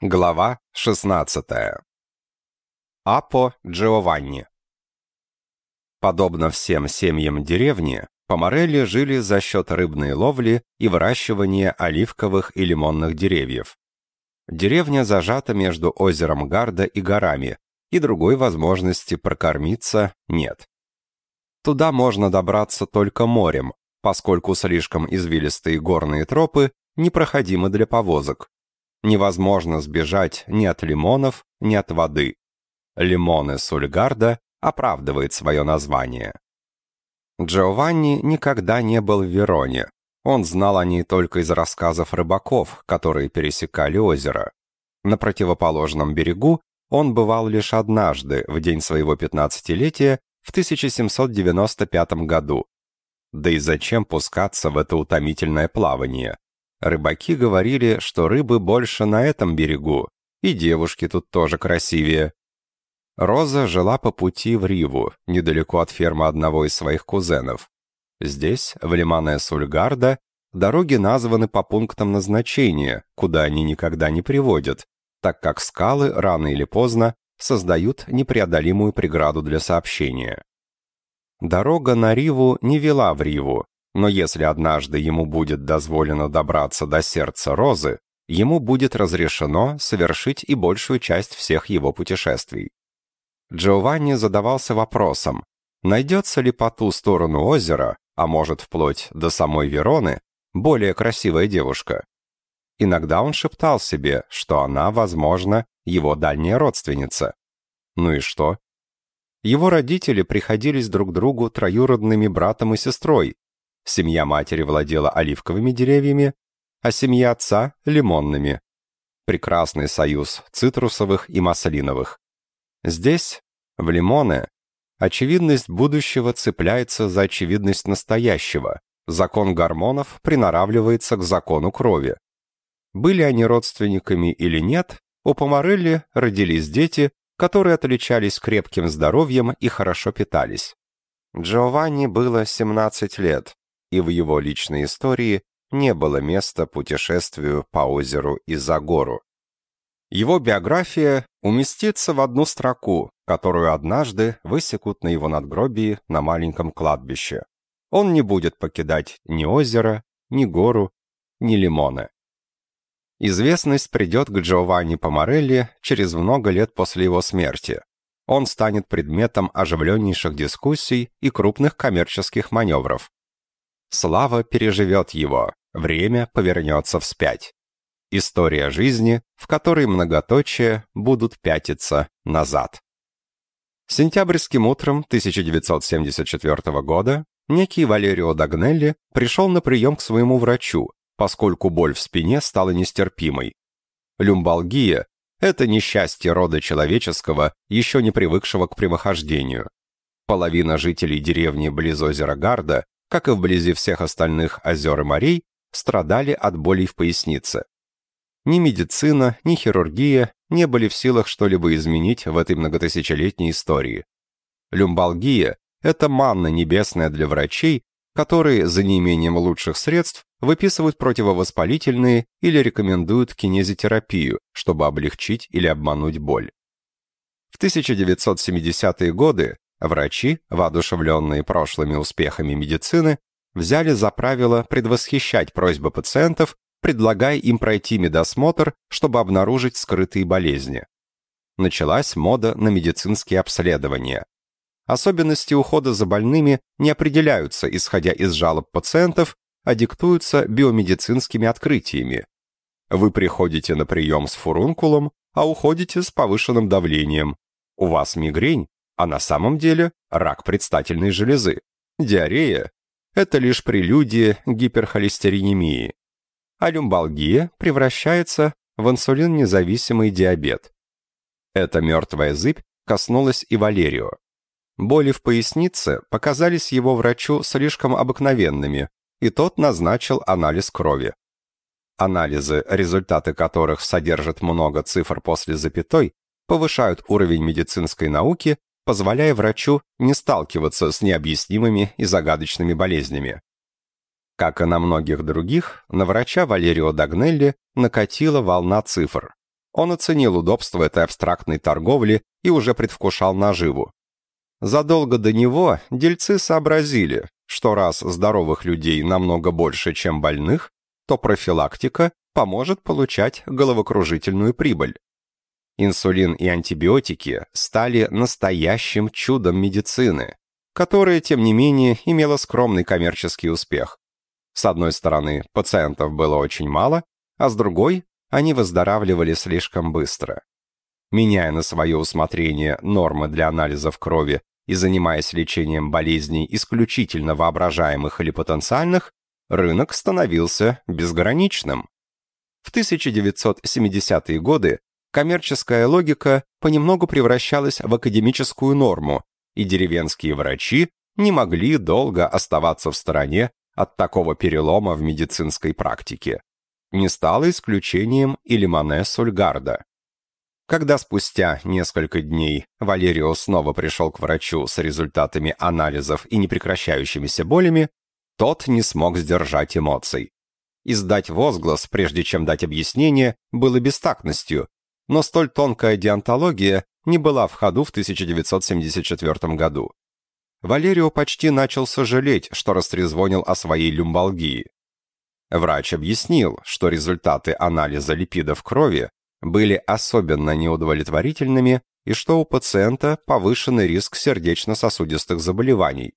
Глава 16. Апо Джованни. Подобно всем семьям деревни, Поморелли жили за счет рыбной ловли и выращивания оливковых и лимонных деревьев. Деревня зажата между озером Гарда и горами, и другой возможности прокормиться нет. Туда можно добраться только морем, поскольку слишком извилистые горные тропы непроходимы для повозок, невозможно сбежать ни от лимонов, ни от воды. Лимоны Сульгарда оправдывает свое название. Джованни никогда не был в Вероне. Он знал о ней только из рассказов рыбаков, которые пересекали озеро. На противоположном берегу он бывал лишь однажды, в день своего пятнадцатилетия, в 1795 году. Да и зачем пускаться в это утомительное плавание? Рыбаки говорили, что рыбы больше на этом берегу, и девушки тут тоже красивее. Роза жила по пути в Риву, недалеко от фермы одного из своих кузенов. Здесь, в Лимане Сульгарда, дороги названы по пунктам назначения, куда они никогда не приводят, так как скалы рано или поздно создают непреодолимую преграду для сообщения. Дорога на Риву не вела в Риву, но если однажды ему будет дозволено добраться до сердца Розы, ему будет разрешено совершить и большую часть всех его путешествий. Джованни задавался вопросом, найдется ли по ту сторону озера, а может вплоть до самой Вероны, более красивая девушка. Иногда он шептал себе, что она, возможно, его дальняя родственница. Ну и что? Его родители приходились друг другу троюродными братом и сестрой, Семья матери владела оливковыми деревьями, а семья отца — лимонными. Прекрасный союз цитрусовых и маслиновых. Здесь, в лимоне, очевидность будущего цепляется за очевидность настоящего. Закон гормонов приноравливается к закону крови. Были они родственниками или нет, у Помарелли родились дети, которые отличались крепким здоровьем и хорошо питались. Джованни было 17 лет, и в его личной истории не было места путешествию по озеру и за гору. Его биография уместится в одну строку, которую однажды высекут на его надгробии на маленьком кладбище. Он не будет покидать ни озеро, ни гору, ни лимоны. Известность придет к Джованни Поморелли через много лет после его смерти. Он станет предметом оживленнейших дискуссий и крупных коммерческих маневров. Слава переживет его, время повернется вспять. История жизни, в которой многоточие будут пятиться назад. Сентябрьским утром 1974 года некий Валерио Дагнелли пришел на прием к своему врачу, поскольку боль в спине стала нестерпимой. Люмбалгия – это несчастье рода человеческого, еще не привыкшего к прямохождению. Половина жителей деревни близ озера Гарда как и вблизи всех остальных озер и морей, страдали от болей в пояснице. Ни медицина, ни хирургия не были в силах что-либо изменить в этой многотысячелетней истории. Люмбалгия – это манна небесная для врачей, которые, за неимением лучших средств, выписывают противовоспалительные или рекомендуют кинезитерапию, чтобы облегчить или обмануть боль. В 1970-е годы Врачи, воодушевленные прошлыми успехами медицины, взяли за правило предвосхищать просьбы пациентов, предлагая им пройти медосмотр, чтобы обнаружить скрытые болезни. Началась мода на медицинские обследования. Особенности ухода за больными не определяются, исходя из жалоб пациентов, а диктуются биомедицинскими открытиями. Вы приходите на прием с фурункулом, а уходите с повышенным давлением. У вас мигрень, а на самом деле рак предстательной железы. Диарея – это лишь прелюдия гиперхолестеринемии. А люмбалгия превращается в инсулиннезависимый диабет. Эта мертвая зыбь коснулась и Валерио. Боли в пояснице показались его врачу слишком обыкновенными, и тот назначил анализ крови. Анализы, результаты которых содержат много цифр после запятой, повышают уровень медицинской науки позволяя врачу не сталкиваться с необъяснимыми и загадочными болезнями. Как и на многих других, на врача Валерио Дагнелли накатила волна цифр. Он оценил удобство этой абстрактной торговли и уже предвкушал наживу. Задолго до него дельцы сообразили, что раз здоровых людей намного больше, чем больных, то профилактика поможет получать головокружительную прибыль. Инсулин и антибиотики стали настоящим чудом медицины, которое, тем не менее, имело скромный коммерческий успех. С одной стороны, пациентов было очень мало, а с другой, они выздоравливали слишком быстро. Меняя на свое усмотрение нормы для анализов крови и занимаясь лечением болезней исключительно воображаемых или потенциальных, рынок становился безграничным. В 1970-е годы коммерческая логика понемногу превращалась в академическую норму, и деревенские врачи не могли долго оставаться в стороне от такого перелома в медицинской практике. Не стало исключением и Лимоне Сульгарда. Когда спустя несколько дней Валерио снова пришел к врачу с результатами анализов и непрекращающимися болями, тот не смог сдержать эмоций. Издать возглас, прежде чем дать объяснение, было бестактностью, но столь тонкая диантология не была в ходу в 1974 году. Валерио почти начал сожалеть, что растрезвонил о своей люмбалгии. Врач объяснил, что результаты анализа липидов крови были особенно неудовлетворительными и что у пациента повышенный риск сердечно-сосудистых заболеваний.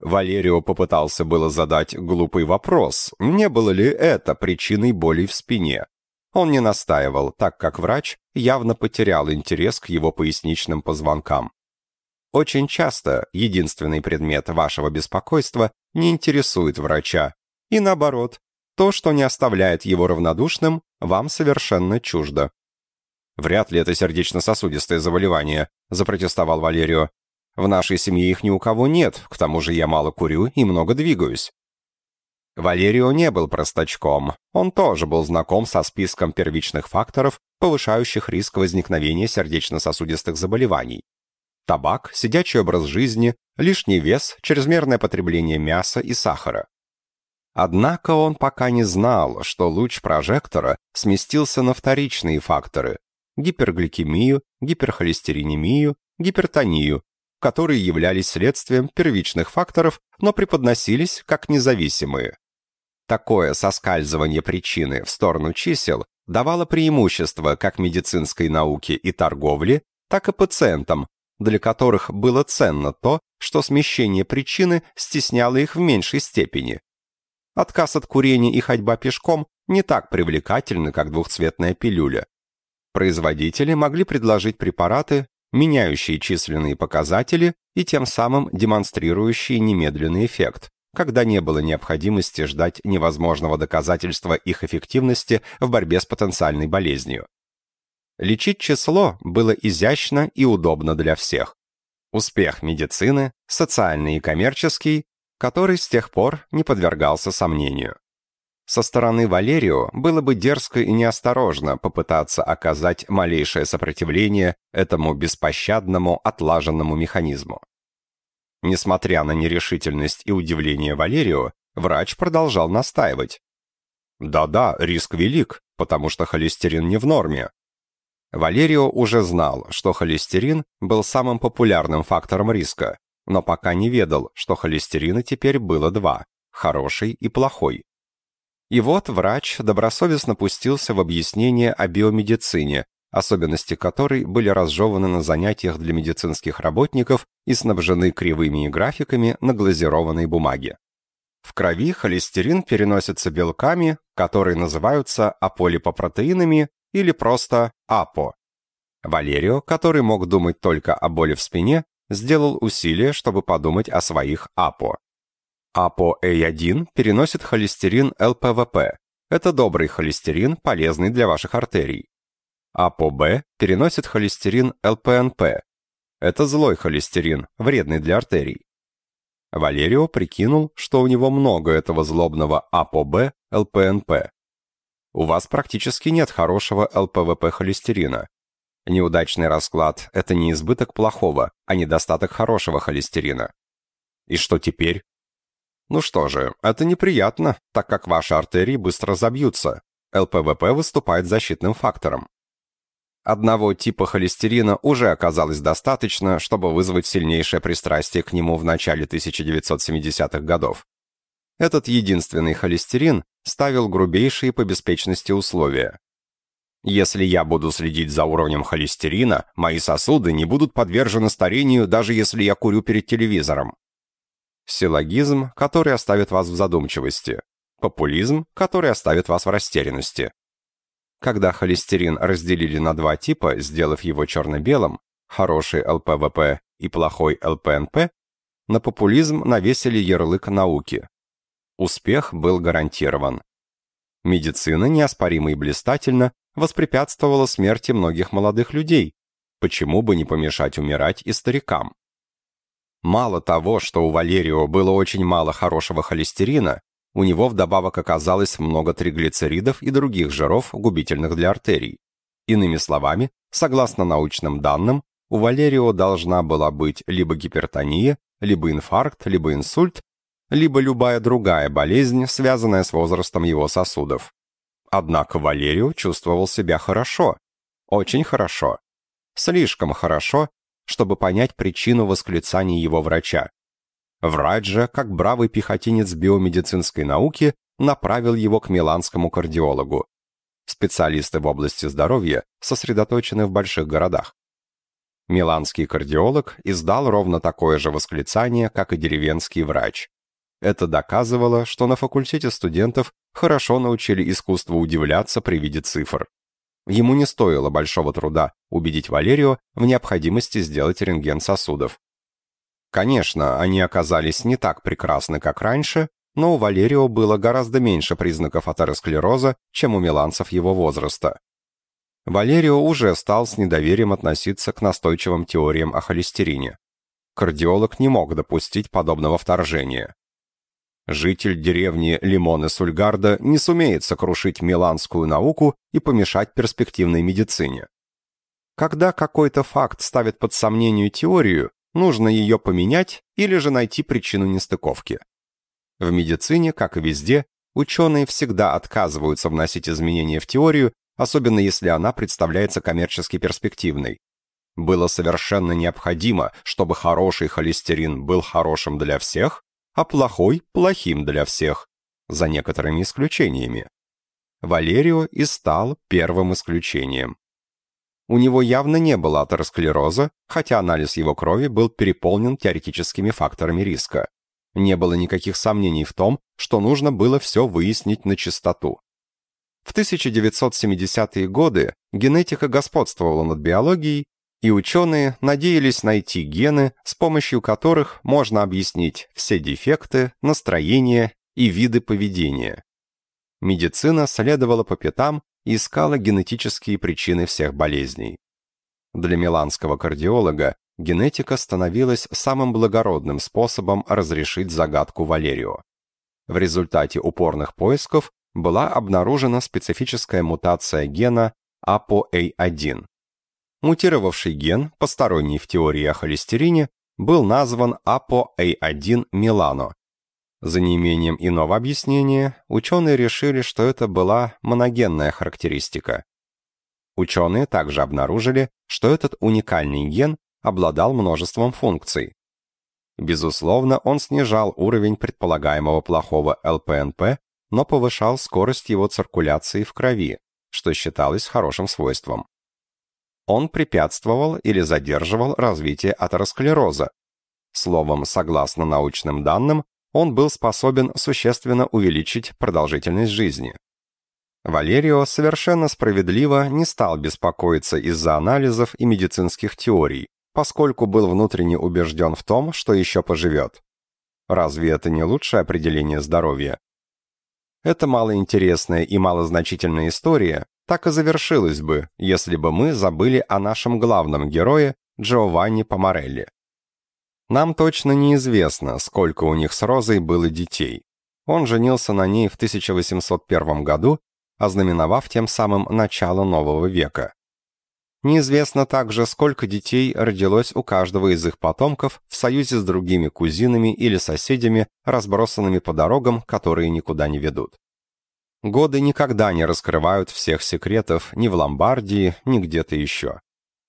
Валерио попытался было задать глупый вопрос, не было ли это причиной боли в спине. Он не настаивал, так как врач явно потерял интерес к его поясничным позвонкам. Очень часто единственный предмет вашего беспокойства не интересует врача, и наоборот, то, что не оставляет его равнодушным, вам совершенно чуждо. «Вряд ли это сердечно-сосудистое заболевание», — запротестовал Валерио. «В нашей семье их ни у кого нет, к тому же я мало курю и много двигаюсь». Валерио не был простачком. Он тоже был знаком со списком первичных факторов, повышающих риск возникновения сердечно-сосудистых заболеваний табак, сидячий образ жизни, лишний вес, чрезмерное потребление мяса и сахара. Однако он пока не знал, что луч прожектора сместился на вторичные факторы – гипергликемию, гиперхолестеринемию, гипертонию, которые являлись следствием первичных факторов, но преподносились как независимые. Такое соскальзывание причины в сторону чисел давало преимущество как медицинской науке и торговле, так и пациентам, для которых было ценно то, что смещение причины стесняло их в меньшей степени. Отказ от курения и ходьба пешком не так привлекательны, как двухцветная пилюля. Производители могли предложить препараты, меняющие численные показатели и тем самым демонстрирующие немедленный эффект, когда не было необходимости ждать невозможного доказательства их эффективности в борьбе с потенциальной болезнью. Лечить число было изящно и удобно для всех. Успех медицины, социальный и коммерческий, который с тех пор не подвергался сомнению. Со стороны Валерио было бы дерзко и неосторожно попытаться оказать малейшее сопротивление этому беспощадному отлаженному механизму. Несмотря на нерешительность и удивление Валерио, врач продолжал настаивать. Да-да, риск велик, потому что холестерин не в норме, Валерио уже знал, что холестерин был самым популярным фактором риска, но пока не ведал, что холестерина теперь было два – хороший и плохой. И вот врач добросовестно пустился в объяснение о биомедицине, особенности которой были разжеваны на занятиях для медицинских работников и снабжены кривыми и графиками на глазированной бумаге. В крови холестерин переносится белками, которые называются аполипопротеинами или просто АПО. Валерио, который мог думать только о боли в спине, сделал усилие, чтобы подумать о своих АПО. АПО-А1 переносит холестерин ЛПВП. Это добрый холестерин, полезный для ваших артерий. АПО-Б переносит холестерин ЛПНП. Это злой холестерин, вредный для артерий. Валерио прикинул, что у него много этого злобного АПО-Б, ЛПНП. У вас практически нет хорошего ЛПВП холестерина. Неудачный расклад – это не избыток плохого, а недостаток хорошего холестерина. И что теперь? Ну что же, это неприятно, так как ваши артерии быстро забьются. ЛПВП выступает защитным фактором. Одного типа холестерина уже оказалось достаточно, чтобы вызвать сильнейшее пристрастие к нему в начале 1970-х годов. Этот единственный холестерин ставил грубейшие по беспечности условия. Если я буду следить за уровнем холестерина, мои сосуды не будут подвержены старению, даже если я курю перед телевизором. Силлогизм, который оставит вас в задумчивости. Популизм, который оставит вас в растерянности. Когда холестерин разделили на два типа, сделав его черно-белым, хороший ЛПВП и плохой ЛПНП, на популизм навесили ярлык науки. Успех был гарантирован. Медицина неоспоримо и блистательно воспрепятствовала смерти многих молодых людей. Почему бы не помешать умирать и старикам? Мало того, что у Валерио было очень мало хорошего холестерина, у него вдобавок оказалось много триглицеридов и других жиров, губительных для артерий. Иными словами, согласно научным данным, у Валерио должна была быть либо гипертония, либо инфаркт, либо инсульт, либо любая другая болезнь, связанная с возрастом его сосудов. Однако Валерио чувствовал себя хорошо, очень хорошо, слишком хорошо, чтобы понять причину восклицаний его врача. Врач же, как бравый пехотинец биомедицинской науки, направил его к миланскому кардиологу. Специалисты в области здоровья сосредоточены в больших городах. Миланский кардиолог издал ровно такое же восклицание, как и деревенский врач. Это доказывало, что на факультете студентов хорошо научили искусству удивляться при виде цифр. Ему не стоило большого труда убедить Валерио в необходимости сделать рентген сосудов. Конечно, они оказались не так прекрасны, как раньше, но у Валерио было гораздо меньше признаков атеросклероза, чем у миланцев его возраста. Валерио уже стал с недоверием относиться к настойчивым теориям о холестерине. Кардиолог не мог допустить подобного вторжения. Житель деревни Лимоны Сульгарда не сумеет сокрушить миланскую науку и помешать перспективной медицине. Когда какой-то факт ставит под сомнение теорию, Нужно ее поменять или же найти причину нестыковки. В медицине, как и везде, ученые всегда отказываются вносить изменения в теорию, особенно если она представляется коммерчески перспективной. Было совершенно необходимо, чтобы хороший холестерин был хорошим для всех, а плохой – плохим для всех, за некоторыми исключениями. Валерио и стал первым исключением. У него явно не было атеросклероза, хотя анализ его крови был переполнен теоретическими факторами риска. Не было никаких сомнений в том, что нужно было все выяснить на чистоту. В 1970-е годы генетика господствовала над биологией, и ученые надеялись найти гены, с помощью которых можно объяснить все дефекты, настроения и виды поведения. Медицина следовала по пятам искала генетические причины всех болезней. Для миланского кардиолога генетика становилась самым благородным способом разрешить загадку Валерио. В результате упорных поисков была обнаружена специфическая мутация гена ApoA1. Мутировавший ген, посторонний в теории о холестерине, был назван ApoA1 Milano за неимением иного объяснения, ученые решили, что это была моногенная характеристика. Ученые также обнаружили, что этот уникальный ген обладал множеством функций. Безусловно, он снижал уровень предполагаемого плохого ЛПНП, но повышал скорость его циркуляции в крови, что считалось хорошим свойством. Он препятствовал или задерживал развитие атеросклероза. Словом, согласно научным данным, он был способен существенно увеличить продолжительность жизни. Валерио совершенно справедливо не стал беспокоиться из-за анализов и медицинских теорий, поскольку был внутренне убежден в том, что еще поживет. Разве это не лучшее определение здоровья? Эта малоинтересная и малозначительная история так и завершилась бы, если бы мы забыли о нашем главном герое Джованни Помарелли. Нам точно неизвестно, сколько у них с Розой было детей. Он женился на ней в 1801 году, ознаменовав тем самым начало нового века. Неизвестно также, сколько детей родилось у каждого из их потомков в союзе с другими кузинами или соседями, разбросанными по дорогам, которые никуда не ведут. Годы никогда не раскрывают всех секретов ни в Ломбардии, ни где-то еще.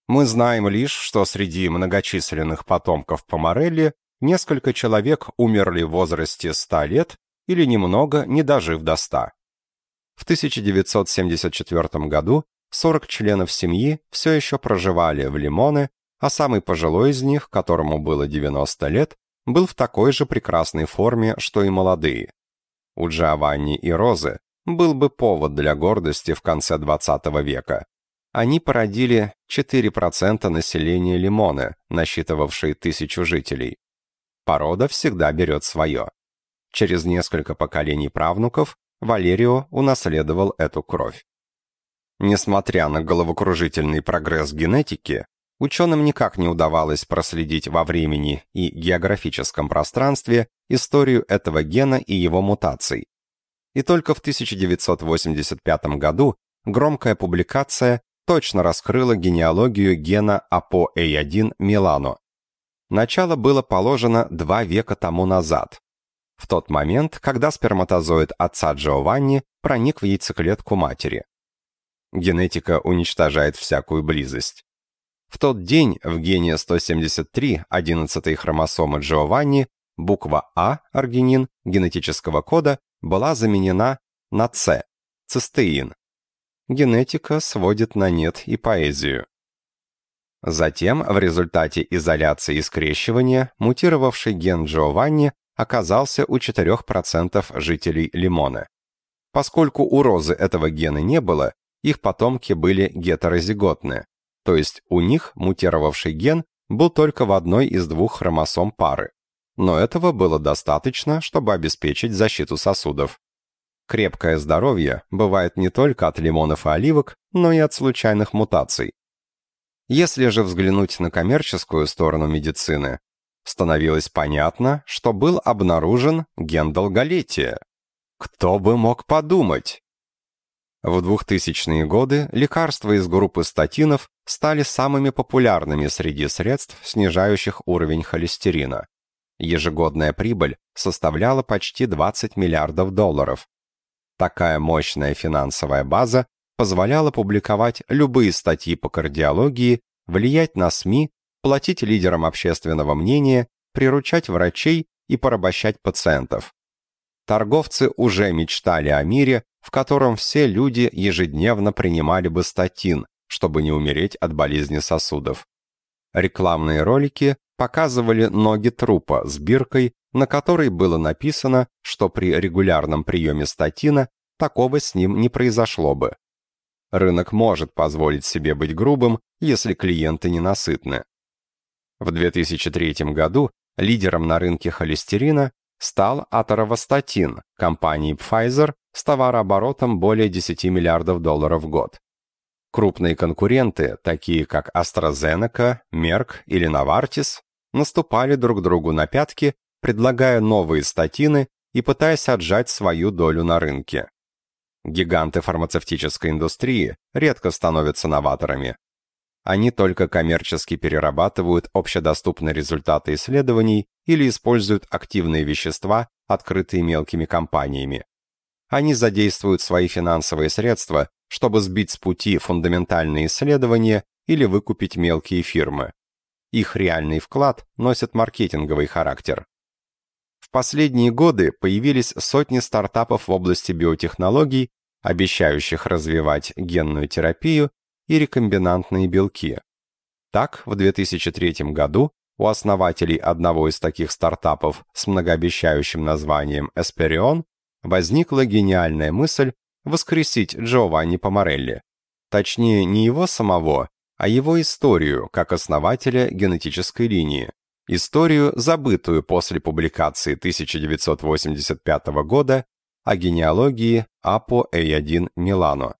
Мы знаем лишь, что среди многочисленных потомков Помарелли несколько человек умерли в возрасте 100 лет или немного, не дожив до 100. В 1974 году 40 членов семьи все еще проживали в Лимоне, а самый пожилой из них, которому было 90 лет, был в такой же прекрасной форме, что и молодые. У Джованни и Розы был бы повод для гордости в конце 20 века. Они породили 4% населения Лимона, насчитывавшей тысячу жителей. Порода всегда берет свое. Через несколько поколений правнуков Валерио унаследовал эту кровь. Несмотря на головокружительный прогресс генетики, ученым никак не удавалось проследить во времени и географическом пространстве историю этого гена и его мутаций. И только в 1985 году громкая публикация точно раскрыла генеалогию гена ApoA1 Милано. Начало было положено два века тому назад, в тот момент, когда сперматозоид отца Джованни проник в яйцеклетку матери. Генетика уничтожает всякую близость. В тот день в гене 173 11 хромосомы Джованни буква А, аргинин, генетического кода была заменена на С, цистеин. Генетика сводит на нет и поэзию. Затем, в результате изоляции и скрещивания, мутировавший ген Джованни оказался у 4% жителей Лимона. Поскольку у розы этого гена не было, их потомки были гетерозиготны, то есть у них мутировавший ген был только в одной из двух хромосом пары. Но этого было достаточно, чтобы обеспечить защиту сосудов. Крепкое здоровье бывает не только от лимонов и оливок, но и от случайных мутаций. Если же взглянуть на коммерческую сторону медицины, становилось понятно, что был обнаружен ген долголетия. Кто бы мог подумать? В 2000-е годы лекарства из группы статинов стали самыми популярными среди средств, снижающих уровень холестерина. Ежегодная прибыль составляла почти 20 миллиардов долларов. Такая мощная финансовая база позволяла публиковать любые статьи по кардиологии, влиять на СМИ платить лидерам общественного мнения, приручать врачей и порабощать пациентов. Торговцы уже мечтали о мире, в котором все люди ежедневно принимали бы статин, чтобы не умереть от болезни сосудов. Рекламные ролики показывали ноги трупа с биркой, на которой было написано, что при регулярном приеме статина такого с ним не произошло бы. Рынок может позволить себе быть грубым, если клиенты ненасытны. В 2003 году лидером на рынке холестерина стал аторовостатин компании Pfizer с товарооборотом более 10 миллиардов долларов в год. Крупные конкуренты, такие как AstraZeneca, Merck или Novartis, наступали друг другу на пятки, предлагая новые статины и пытаясь отжать свою долю на рынке. Гиганты фармацевтической индустрии редко становятся новаторами, они только коммерчески перерабатывают общедоступные результаты исследований или используют активные вещества, открытые мелкими компаниями. Они задействуют свои финансовые средства, чтобы сбить с пути фундаментальные исследования или выкупить мелкие фирмы. Их реальный вклад носит маркетинговый характер. Последние годы появились сотни стартапов в области биотехнологий, обещающих развивать генную терапию и рекомбинантные белки. Так, в 2003 году у основателей одного из таких стартапов с многообещающим названием Esperion возникла гениальная мысль воскресить Джованни Помарелли. Точнее, не его самого, а его историю как основателя генетической линии. Историю, забытую после публикации 1985 года о генеалогии Апо A1 Милано.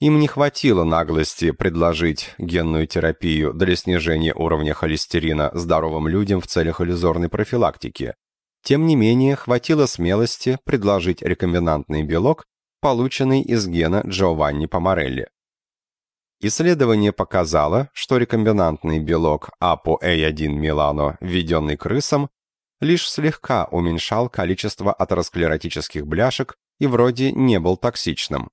Им не хватило наглости предложить генную терапию для снижения уровня холестерина здоровым людям в целях иллюзорной профилактики. Тем не менее, хватило смелости предложить рекомбинантный белок, полученный из гена Джованни Помарелли. Исследование показало, что рекомбинантный белок ApoA1 Milano, введенный крысам, лишь слегка уменьшал количество атеросклеротических бляшек и вроде не был токсичным.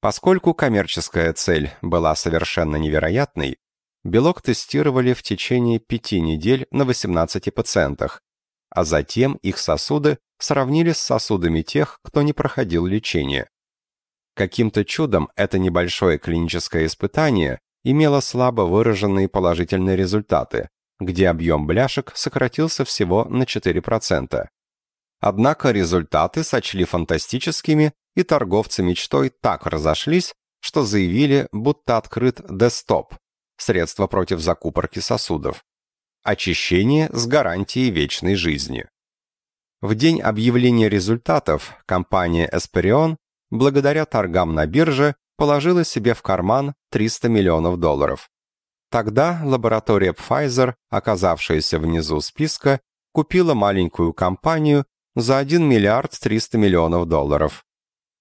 Поскольку коммерческая цель была совершенно невероятной, белок тестировали в течение пяти недель на 18 пациентах, а затем их сосуды сравнили с сосудами тех, кто не проходил лечение. Каким-то чудом это небольшое клиническое испытание имело слабо выраженные положительные результаты, где объем бляшек сократился всего на 4%. Однако результаты сочли фантастическими, и торговцы мечтой так разошлись, что заявили, будто открыт Дестоп – средство против закупорки сосудов. Очищение с гарантией вечной жизни. В день объявления результатов компания Esperion, благодаря торгам на бирже, положила себе в карман 300 миллионов долларов. Тогда лаборатория Pfizer, оказавшаяся внизу списка, купила маленькую компанию за 1 миллиард 300 миллионов долларов.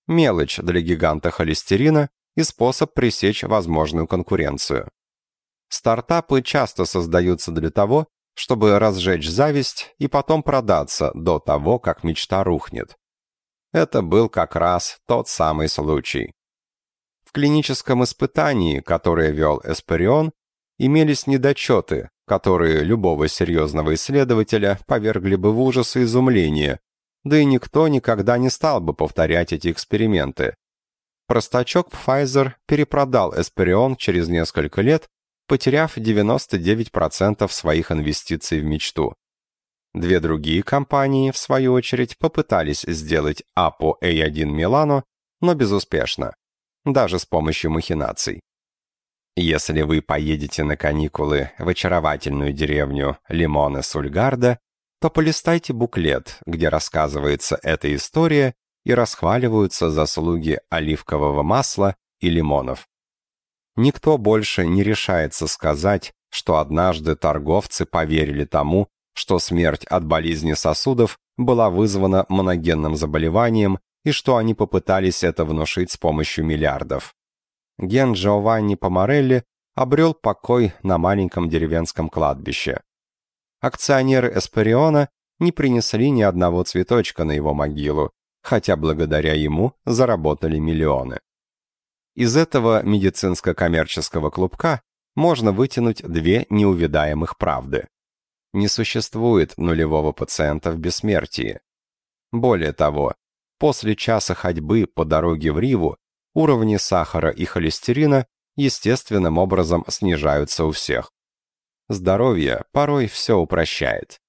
Мелочь для гиганта холестерина и способ пресечь возможную конкуренцию. Стартапы часто создаются для того, чтобы разжечь зависть и потом продаться до того, как мечта рухнет. Это был как раз тот самый случай. В клиническом испытании, которое вел Эсперион, имелись недочеты, которые любого серьезного исследователя повергли бы в ужас и изумление, да и никто никогда не стал бы повторять эти эксперименты. Простачок Pfizer перепродал Эсперион через несколько лет, потеряв 99% своих инвестиций в мечту. Две другие компании, в свою очередь, попытались сделать APO A1 Milano, но безуспешно, даже с помощью махинаций. Если вы поедете на каникулы в очаровательную деревню Лимоне Сульгарда, то полистайте буклет, где рассказывается эта история и расхваливаются заслуги оливкового масла и лимонов. Никто больше не решается сказать, что однажды торговцы поверили тому, что смерть от болезни сосудов была вызвана моногенным заболеванием и что они попытались это внушить с помощью миллиардов ген Джованни Помарелли обрел покой на маленьком деревенском кладбище. Акционеры Эспериона не принесли ни одного цветочка на его могилу, хотя благодаря ему заработали миллионы. Из этого медицинско-коммерческого клубка можно вытянуть две неувидаемых правды. Не существует нулевого пациента в бессмертии. Более того, после часа ходьбы по дороге в Риву уровни сахара и холестерина естественным образом снижаются у всех. Здоровье порой все упрощает.